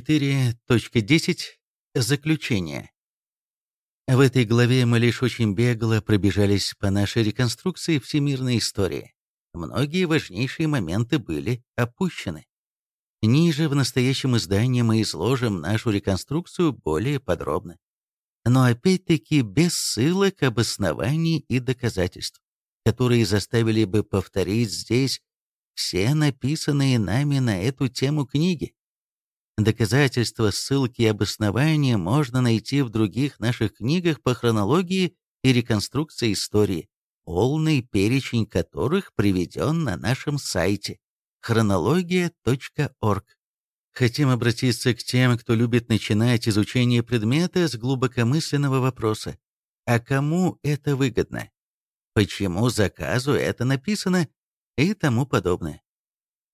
4.10. Заключение. В этой главе мы лишь очень бегло пробежались по нашей реконструкции всемирной истории. Многие важнейшие моменты были опущены. Ниже в настоящем издании мы изложим нашу реконструкцию более подробно. Но опять-таки без ссылок, обоснований и доказательств, которые заставили бы повторить здесь все написанные нами на эту тему книги. Доказательства, ссылки и обоснования можно найти в других наших книгах по хронологии и реконструкции истории, полный перечень которых приведен на нашем сайте хронология.орг. Хотим обратиться к тем, кто любит начинать изучение предмета с глубокомысленного вопроса. А кому это выгодно? Почему заказу это написано? И тому подобное.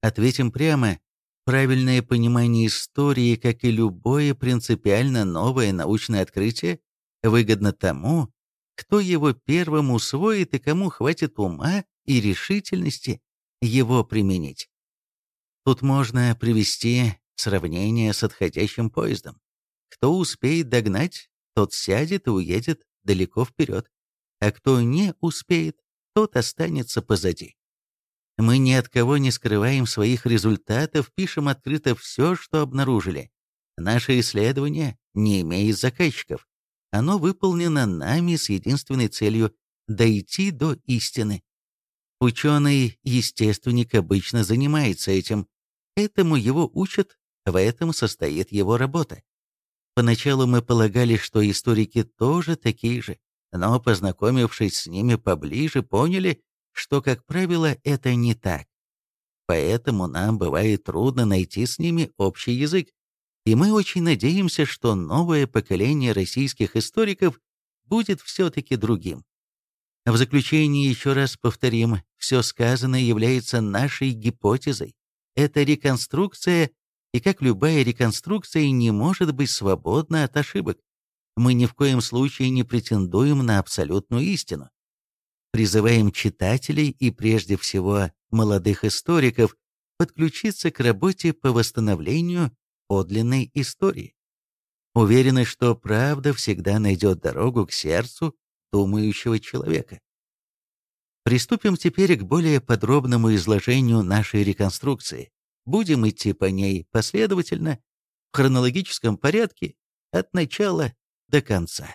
Ответим прямо, Правильное понимание истории, как и любое принципиально новое научное открытие, выгодно тому, кто его первым усвоит и кому хватит ума и решительности его применить. Тут можно привести сравнение с отходящим поездом. Кто успеет догнать, тот сядет и уедет далеко вперед, а кто не успеет, тот останется позади. Мы ни от кого не скрываем своих результатов, пишем открыто все, что обнаружили. Наше исследование не имеет заказчиков. Оно выполнено нами с единственной целью – дойти до истины. Ученый-естественник обычно занимается этим. Этому его учат, в этом состоит его работа. Поначалу мы полагали, что историки тоже такие же, но, познакомившись с ними поближе, поняли, что, как правило, это не так. Поэтому нам бывает трудно найти с ними общий язык. И мы очень надеемся, что новое поколение российских историков будет все-таки другим. В заключение еще раз повторим, все сказанное является нашей гипотезой. Это реконструкция, и как любая реконструкция не может быть свободна от ошибок. Мы ни в коем случае не претендуем на абсолютную истину призываем читателей и прежде всего молодых историков подключиться к работе по восстановлению подлинной истории. Уверены, что правда всегда найдет дорогу к сердцу думающего человека. Приступим теперь к более подробному изложению нашей реконструкции. Будем идти по ней последовательно, в хронологическом порядке, от начала до конца.